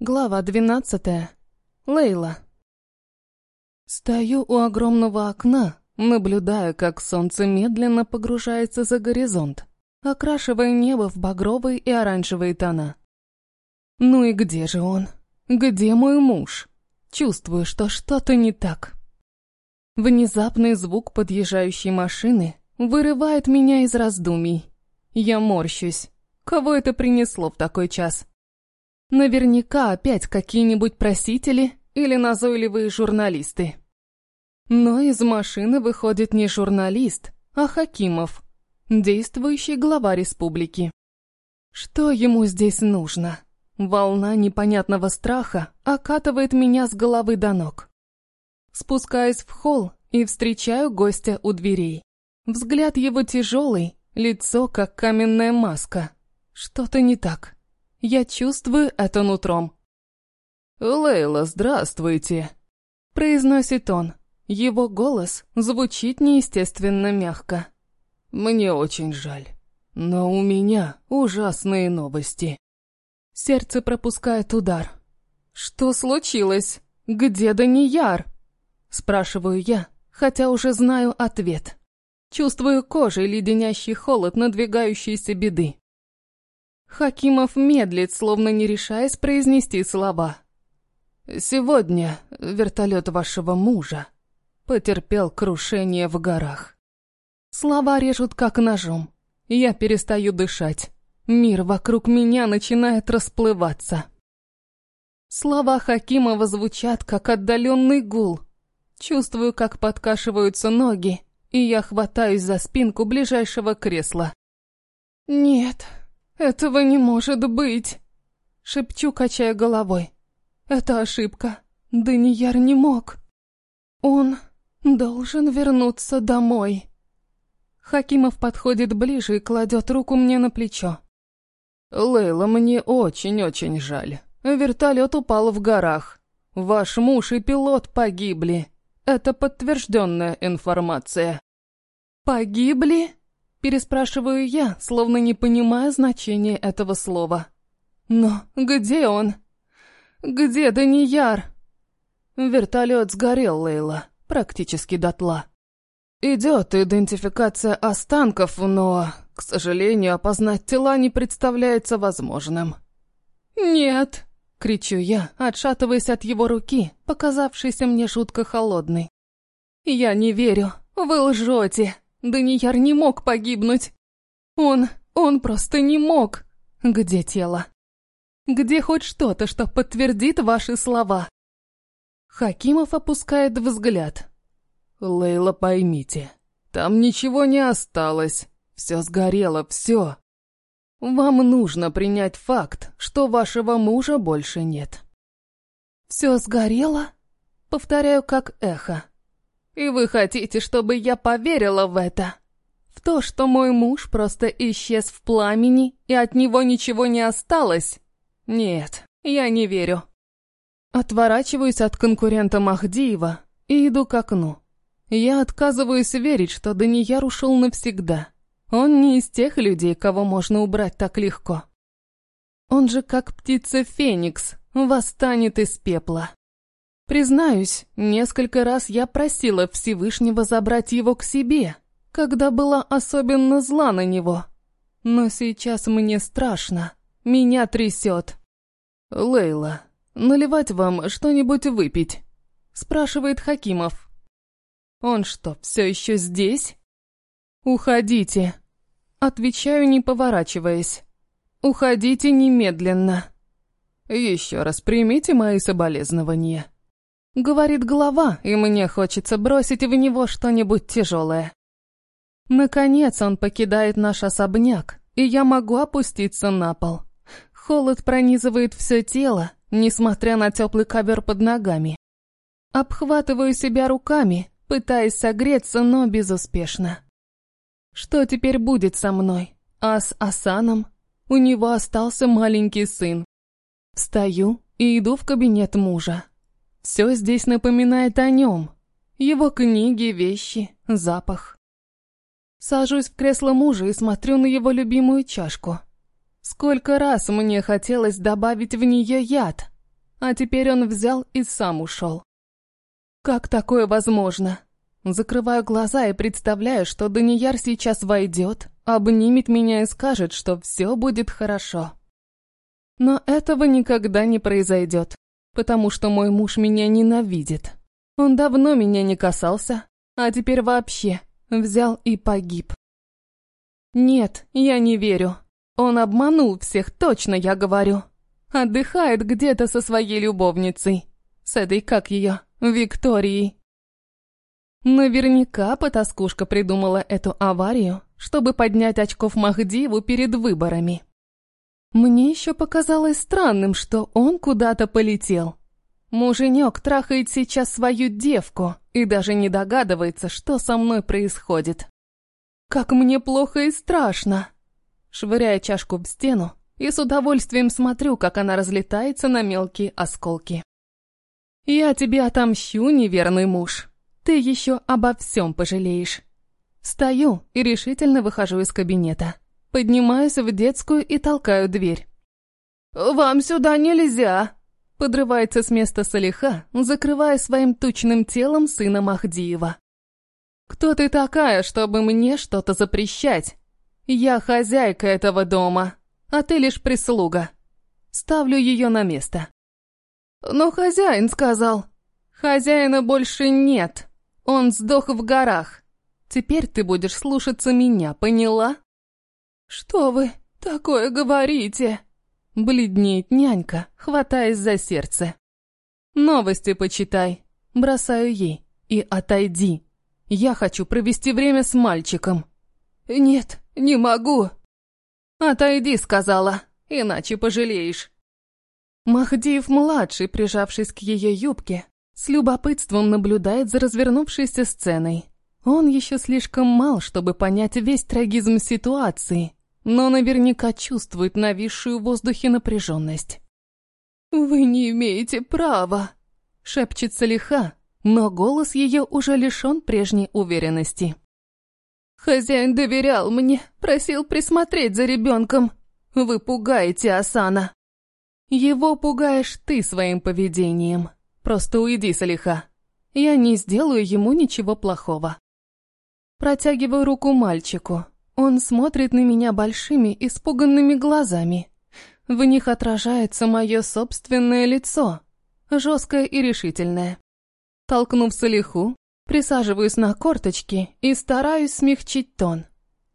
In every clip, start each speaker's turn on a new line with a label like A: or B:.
A: Глава двенадцатая. Лейла. Стою у огромного окна, наблюдая, как солнце медленно погружается за горизонт, окрашивая небо в багровые и оранжевые тона. Ну и где же он? Где мой муж? Чувствую, что что-то не так. Внезапный звук подъезжающей машины вырывает меня из раздумий. Я морщусь. Кого это принесло в такой час? Наверняка опять какие-нибудь просители или назойливые журналисты. Но из машины выходит не журналист, а Хакимов, действующий глава республики. Что ему здесь нужно? Волна непонятного страха окатывает меня с головы до ног. Спускаюсь в холл и встречаю гостя у дверей. Взгляд его тяжелый, лицо как каменная маска. Что-то не так. Я чувствую это нутром.
B: «Лейла, здравствуйте!»
A: Произносит он. Его голос звучит неестественно мягко.
B: «Мне очень жаль, но у меня ужасные новости».
A: Сердце пропускает удар. «Что случилось? Где Данияр?» Спрашиваю я, хотя уже знаю ответ. Чувствую кожей леденящий холод надвигающейся беды. Хакимов медлит, словно не решаясь произнести слова.
B: «Сегодня вертолет вашего мужа потерпел крушение в горах».
A: Слова режут как ножом. Я перестаю дышать. Мир вокруг меня начинает расплываться. Слова Хакимова звучат, как отдаленный гул. Чувствую, как подкашиваются ноги, и я хватаюсь за спинку ближайшего кресла. «Нет, этого не может быть!» Шепчу, качая головой. «Это ошибка. Данияр не мог. Он должен вернуться домой». Хакимов подходит ближе и кладет руку мне на плечо.
B: «Лейла, мне очень-очень жаль. Вертолет упал в горах. Ваш муж и пилот погибли. Это подтвержденная информация».
A: «Погибли?» Переспрашиваю я, словно не понимая значения этого слова. «Но где он? Где Данияр?»
B: Вертолет сгорел, Лейла, практически дотла. Идет идентификация останков, но, к сожалению, опознать тела не представляется возможным.
A: «Нет!» — кричу я, отшатываясь от его руки, показавшейся мне жутко холодной. «Я не верю, вы лжете!» Данияр не мог погибнуть. Он, он просто не мог. Где тело? Где хоть что-то, что подтвердит ваши слова? Хакимов опускает взгляд.
B: Лейла, поймите, там ничего не осталось. Все сгорело, все. Вам нужно принять факт, что вашего мужа больше нет.
A: Все сгорело? Повторяю как эхо. И вы хотите, чтобы я поверила в это? В то, что мой муж просто исчез в пламени, и от него ничего не осталось? Нет, я не верю. Отворачиваюсь от конкурента Махдиева и иду к окну. Я отказываюсь верить, что Данияр ушел навсегда. Он не из тех людей, кого можно убрать так легко. Он же как птица Феникс, восстанет из пепла. Признаюсь, несколько раз я просила Всевышнего забрать его к себе, когда была особенно зла на него. Но сейчас мне страшно, меня трясет.
B: «Лейла, наливать вам что-нибудь выпить?» спрашивает Хакимов.
A: «Он что, все еще здесь?» «Уходите», отвечаю, не поворачиваясь. «Уходите немедленно».
B: «Еще раз примите мои соболезнования».
A: Говорит голова, и мне хочется бросить в него что-нибудь тяжелое. Наконец он покидает наш особняк, и я могу опуститься на пол. Холод пронизывает все тело, несмотря на теплый ковер под ногами. Обхватываю себя руками, пытаясь согреться, но безуспешно. Что теперь будет со мной? А с Асаном? У него остался маленький сын. Встаю и иду в кабинет мужа. Все здесь напоминает о нем. Его книги, вещи, запах. Сажусь в кресло мужа и смотрю на его любимую чашку. Сколько раз мне хотелось добавить в нее яд, а теперь он взял и сам ушел. Как такое возможно? Закрываю глаза и представляю, что Данияр сейчас войдет, обнимет меня и скажет, что все будет хорошо. Но этого никогда не произойдет, потому что мой муж меня ненавидит. Он давно меня не касался, а теперь вообще взял и погиб. Нет, я не верю. Он обманул всех, точно я говорю. Отдыхает где-то со своей любовницей. С этой, как ее, Викторией. Наверняка потаскушка придумала эту аварию, чтобы поднять очков Махдиеву перед выборами. Мне еще показалось странным, что он куда-то полетел. Муженек трахает сейчас свою девку и даже не догадывается, что со мной происходит. Как мне плохо и страшно. Швыряя чашку в стену, и с удовольствием смотрю, как она разлетается на мелкие осколки. «Я тебе отомщу, неверный муж», ты еще обо всем пожалеешь. Стою и решительно выхожу из кабинета. Поднимаюсь в детскую и толкаю дверь. «Вам сюда нельзя!» Подрывается с места Салиха, закрывая своим тучным телом сына Махдиева. «Кто ты такая, чтобы мне что-то запрещать? Я хозяйка этого дома, а ты лишь прислуга. Ставлю ее на место». «Но хозяин сказал...» «Хозяина больше нет!» Он сдох в горах. Теперь ты будешь слушаться меня, поняла? Что вы такое говорите? Бледнеет нянька, хватаясь за сердце. Новости почитай. Бросаю ей. И отойди. Я хочу провести время с мальчиком. Нет, не могу. Отойди, сказала, иначе пожалеешь. Махдиев-младший, прижавшись к ее юбке, с любопытством наблюдает за развернувшейся сценой. Он еще слишком мал, чтобы понять весь трагизм ситуации, но наверняка чувствует нависшую в воздухе напряженность. «Вы не имеете права», — шепчет Салиха, но голос ее уже лишен прежней уверенности. «Хозяин доверял мне, просил присмотреть за ребенком. Вы пугаете Асана». «Его пугаешь ты своим поведением», Просто уйди, Салиха. Я не сделаю ему ничего плохого. Протягиваю руку мальчику. Он смотрит на меня большими, испуганными глазами. В них отражается мое собственное лицо, жесткое и решительное. Толкнув Салиху, присаживаюсь на корточки и стараюсь смягчить тон.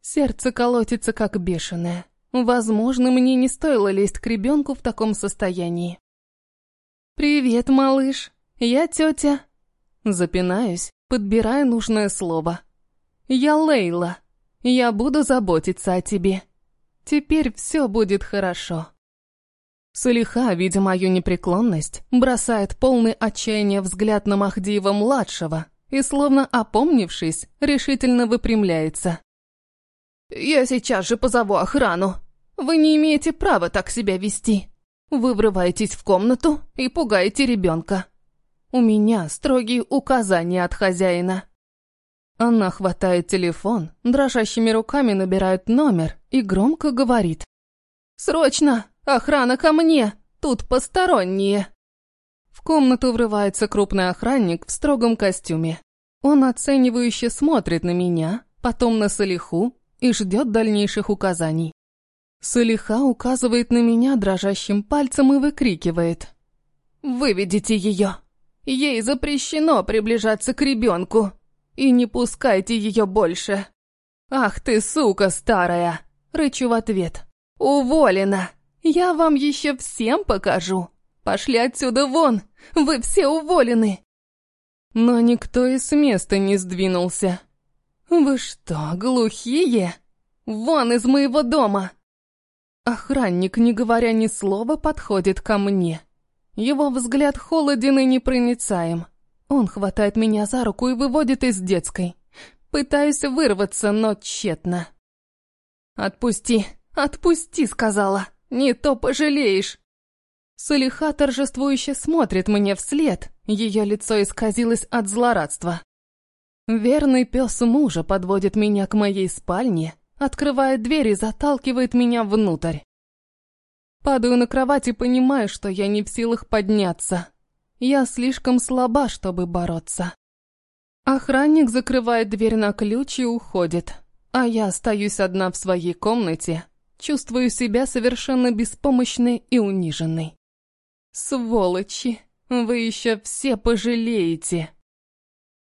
A: Сердце колотится как бешеное. Возможно, мне не стоило лезть к ребенку в таком состоянии. «Привет, малыш. Я тетя...» Запинаюсь, подбирая нужное слово. «Я Лейла. Я буду заботиться о тебе. Теперь все будет хорошо». Сулиха, видя мою непреклонность, бросает полный отчаяния взгляд на Махдиева-младшего и, словно опомнившись, решительно выпрямляется. «Я сейчас же позову охрану. Вы не имеете права так себя вести». Вы врываетесь в комнату и пугаете ребенка. У меня строгие указания от хозяина. Она хватает телефон, дрожащими руками набирает номер и громко говорит. «Срочно! Охрана ко мне! Тут посторонние!» В комнату врывается крупный охранник в строгом костюме. Он оценивающе смотрит на меня, потом на Салиху и ждет дальнейших указаний. Салиха указывает на меня дрожащим пальцем и выкрикивает. «Выведите ее! Ей запрещено приближаться к ребенку! И не пускайте ее больше!» «Ах ты, сука старая!» Рычу в ответ. «Уволена! Я вам еще всем покажу! Пошли отсюда вон! Вы все уволены!» Но никто и с места не сдвинулся. «Вы что, глухие? Вон из моего дома!» Охранник, не говоря ни слова, подходит ко мне. Его взгляд холоден и непроницаем. Он хватает меня за руку и выводит из детской. Пытаюсь вырваться, но тщетно. «Отпусти, отпусти», — сказала. «Не то пожалеешь». Салиха торжествующе смотрит мне вслед. Ее лицо исказилось от злорадства. Верный пес мужа подводит меня к моей спальне, открывает дверь и заталкивает меня внутрь. Падаю на кровать и понимаю, что я не в силах подняться. Я слишком слаба, чтобы бороться. Охранник закрывает дверь на ключ и уходит, а я остаюсь одна в своей комнате, чувствую себя совершенно беспомощной и униженной. Сволочи, вы еще все пожалеете.